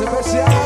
sequencial.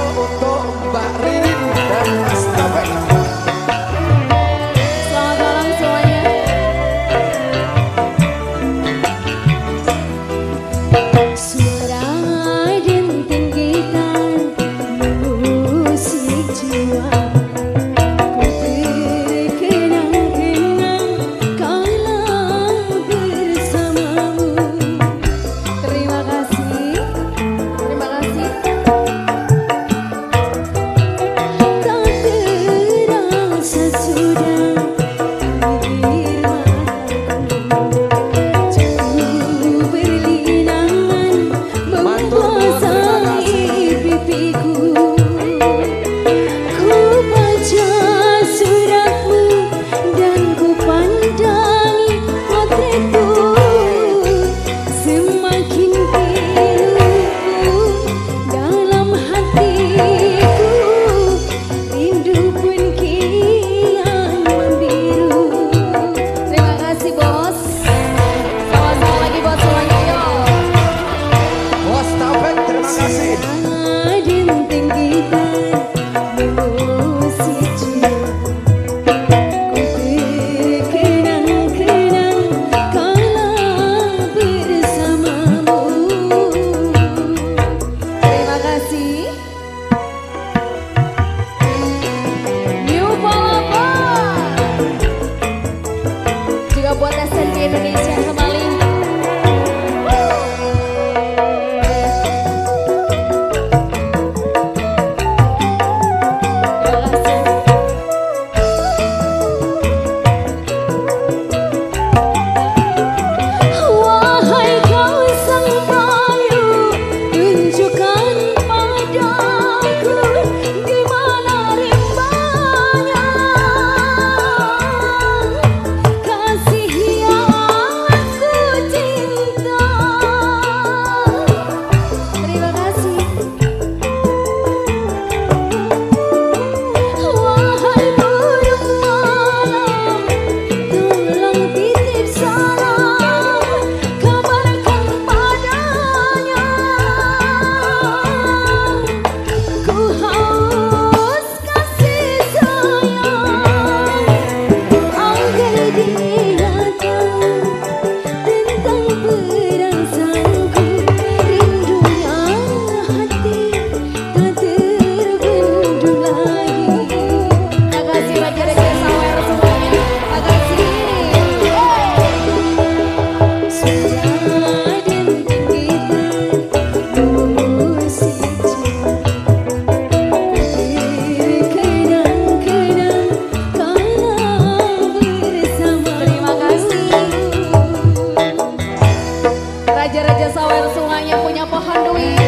Raja Sawer Sungai yang punya pohon duit